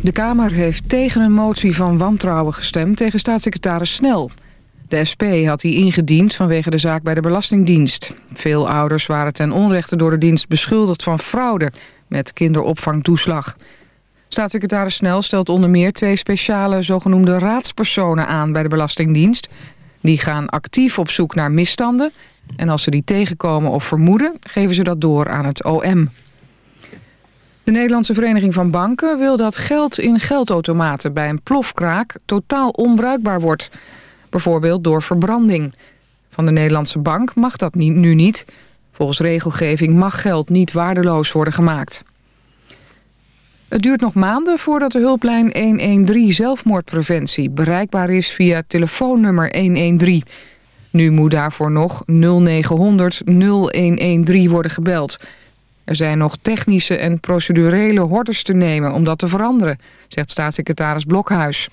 De Kamer heeft tegen een motie van wantrouwen gestemd tegen staatssecretaris Snel. De SP had die ingediend vanwege de zaak bij de Belastingdienst. Veel ouders waren ten onrechte door de dienst beschuldigd van fraude met kinderopvangtoeslag. Staatssecretaris Snel stelt onder meer twee speciale zogenoemde raadspersonen aan bij de Belastingdienst. Die gaan actief op zoek naar misstanden en als ze die tegenkomen of vermoeden geven ze dat door aan het OM. De Nederlandse Vereniging van Banken wil dat geld in geldautomaten bij een plofkraak totaal onbruikbaar wordt. Bijvoorbeeld door verbranding. Van de Nederlandse bank mag dat nu niet. Volgens regelgeving mag geld niet waardeloos worden gemaakt. Het duurt nog maanden voordat de hulplijn 113 zelfmoordpreventie bereikbaar is via telefoonnummer 113. Nu moet daarvoor nog 0900 0113 worden gebeld. Er zijn nog technische en procedurele hordes te nemen om dat te veranderen, zegt staatssecretaris Blokhuis.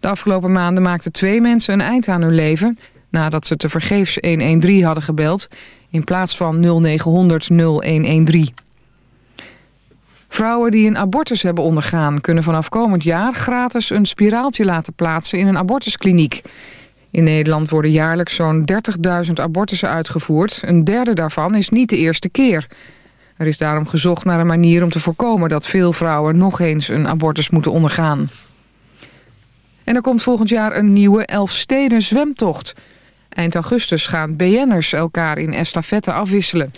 De afgelopen maanden maakten twee mensen een eind aan hun leven... nadat ze tevergeefs 113 hadden gebeld... in plaats van 0900 0113. Vrouwen die een abortus hebben ondergaan... kunnen vanaf komend jaar gratis een spiraaltje laten plaatsen in een abortuskliniek. In Nederland worden jaarlijks zo'n 30.000 abortussen uitgevoerd. Een derde daarvan is niet de eerste keer... Er is daarom gezocht naar een manier om te voorkomen dat veel vrouwen nog eens een abortus moeten ondergaan. En er komt volgend jaar een nieuwe Elfsteden zwemtocht. Eind augustus gaan BN'ers elkaar in estafette afwisselen.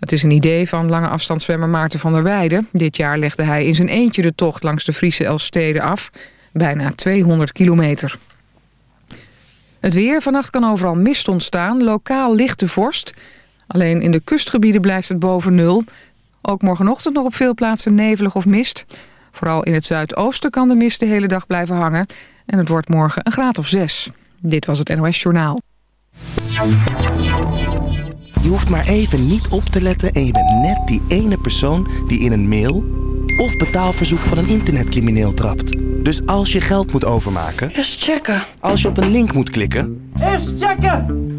Het is een idee van lange afstandszwemmer Maarten van der Weijden. Dit jaar legde hij in zijn eentje de tocht langs de Friese Elfsteden af. Bijna 200 kilometer. Het weer. Vannacht kan overal mist ontstaan. Lokaal lichte vorst. Alleen in de kustgebieden blijft het boven nul. Ook morgenochtend nog op veel plaatsen nevelig of mist. Vooral in het zuidoosten kan de mist de hele dag blijven hangen. En het wordt morgen een graad of zes. Dit was het NOS Journaal. Je hoeft maar even niet op te letten en je bent net die ene persoon die in een mail of betaalverzoek van een internetcrimineel trapt. Dus als je geld moet overmaken, Eerst checken. als je op een link moet klikken, Eerst checken.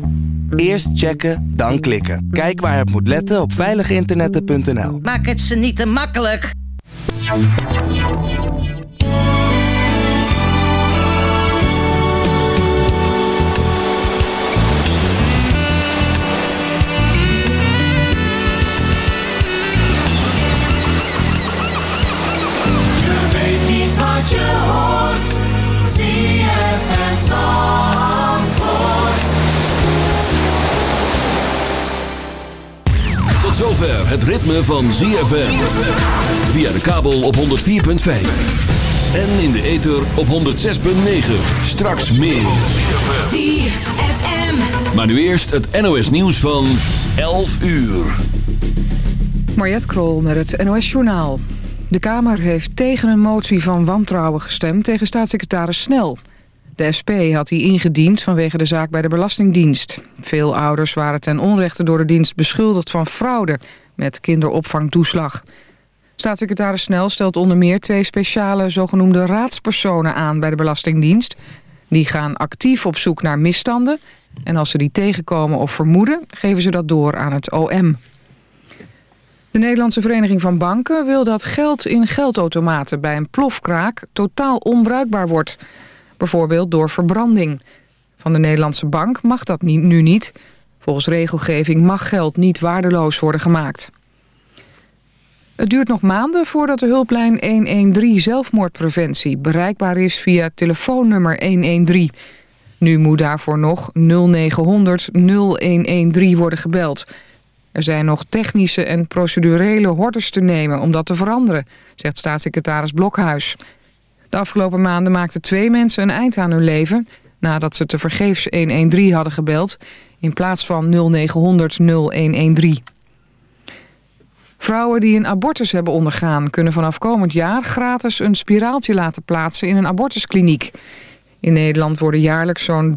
Eerst checken, dan klikken. Kijk waar het moet letten op veiliginternetten.nl. Maak het ze niet te makkelijk. Je weet niet wat je hoort. Zover het ritme van ZFM. Via de kabel op 104.5. En in de ether op 106.9. Straks meer. ZFM. Maar nu eerst het NOS nieuws van 11 uur. Mariette Krol met het NOS Journaal. De Kamer heeft tegen een motie van wantrouwen gestemd tegen staatssecretaris Snel. De SP had die ingediend vanwege de zaak bij de Belastingdienst. Veel ouders waren ten onrechte door de dienst beschuldigd van fraude met kinderopvangtoeslag. Staatssecretaris Snel stelt onder meer twee speciale zogenoemde raadspersonen aan bij de Belastingdienst. Die gaan actief op zoek naar misstanden en als ze die tegenkomen of vermoeden geven ze dat door aan het OM. De Nederlandse Vereniging van Banken wil dat geld in geldautomaten bij een plofkraak totaal onbruikbaar wordt. Bijvoorbeeld door verbranding. Van de Nederlandse bank mag dat nu niet. Volgens regelgeving mag geld niet waardeloos worden gemaakt. Het duurt nog maanden voordat de hulplijn 113 zelfmoordpreventie bereikbaar is via telefoonnummer 113. Nu moet daarvoor nog 0900 0113 worden gebeld. Er zijn nog technische en procedurele hordes te nemen om dat te veranderen, zegt staatssecretaris Blokhuis. De afgelopen maanden maakten twee mensen een eind aan hun leven... nadat ze tevergeefs 113 hadden gebeld... in plaats van 0900 0113. Vrouwen die een abortus hebben ondergaan... kunnen vanaf komend jaar gratis een spiraaltje laten plaatsen in een abortuskliniek. In Nederland worden jaarlijks zo'n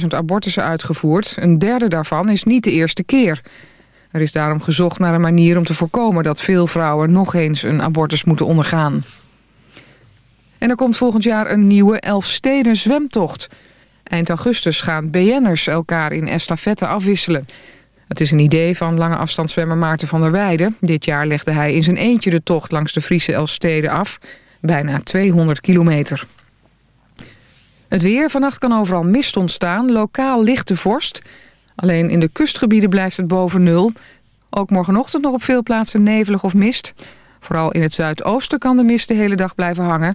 30.000 abortussen uitgevoerd. Een derde daarvan is niet de eerste keer. Er is daarom gezocht naar een manier om te voorkomen... dat veel vrouwen nog eens een abortus moeten ondergaan. En er komt volgend jaar een nieuwe Elfsteden zwemtocht. Eind augustus gaan BN'ers elkaar in estafette afwisselen. Het is een idee van lange afstandszwemmer Maarten van der Weijden. Dit jaar legde hij in zijn eentje de tocht langs de Friese Elfsteden af. Bijna 200 kilometer. Het weer. Vannacht kan overal mist ontstaan. Lokaal lichte vorst. Alleen in de kustgebieden blijft het boven nul. Ook morgenochtend nog op veel plaatsen nevelig of mist. Vooral in het zuidoosten kan de mist de hele dag blijven hangen.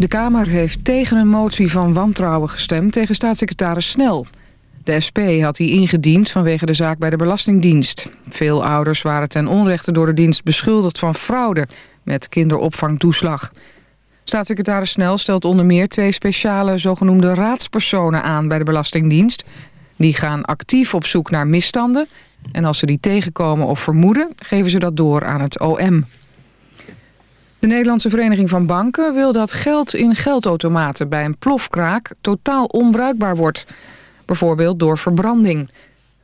De Kamer heeft tegen een motie van wantrouwen gestemd tegen staatssecretaris Snel. De SP had die ingediend vanwege de zaak bij de Belastingdienst. Veel ouders waren ten onrechte door de dienst beschuldigd van fraude met kinderopvangtoeslag. Staatssecretaris Snel stelt onder meer twee speciale zogenoemde raadspersonen aan bij de Belastingdienst. Die gaan actief op zoek naar misstanden en als ze die tegenkomen of vermoeden geven ze dat door aan het OM. De Nederlandse Vereniging van Banken wil dat geld in geldautomaten bij een plofkraak totaal onbruikbaar wordt. Bijvoorbeeld door verbranding.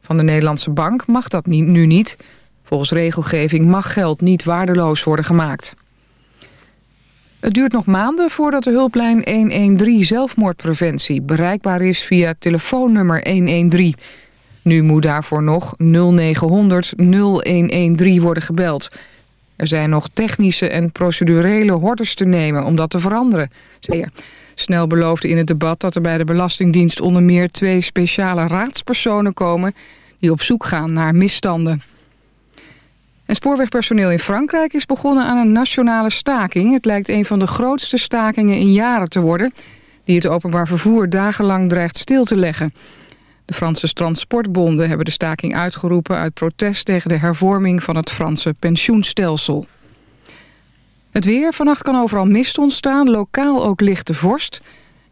Van de Nederlandse bank mag dat niet, nu niet. Volgens regelgeving mag geld niet waardeloos worden gemaakt. Het duurt nog maanden voordat de hulplijn 113 zelfmoordpreventie bereikbaar is via telefoonnummer 113. Nu moet daarvoor nog 0900 0113 worden gebeld. Er zijn nog technische en procedurele hordes te nemen om dat te veranderen. hij. Snel beloofde in het debat dat er bij de Belastingdienst onder meer twee speciale raadspersonen komen die op zoek gaan naar misstanden. En spoorwegpersoneel in Frankrijk is begonnen aan een nationale staking. Het lijkt een van de grootste stakingen in jaren te worden... die het openbaar vervoer dagenlang dreigt stil te leggen. De Franse transportbonden hebben de staking uitgeroepen... uit protest tegen de hervorming van het Franse pensioenstelsel. Het weer. Vannacht kan overal mist ontstaan, lokaal ook lichte vorst.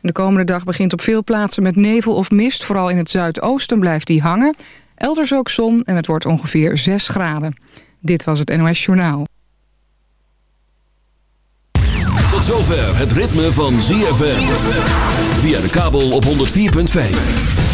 De komende dag begint op veel plaatsen met nevel of mist. Vooral in het zuidoosten blijft die hangen. Elders ook zon en het wordt ongeveer 6 graden. Dit was het NOS Journaal. Tot zover het ritme van ZFM. Via de kabel op 104.5.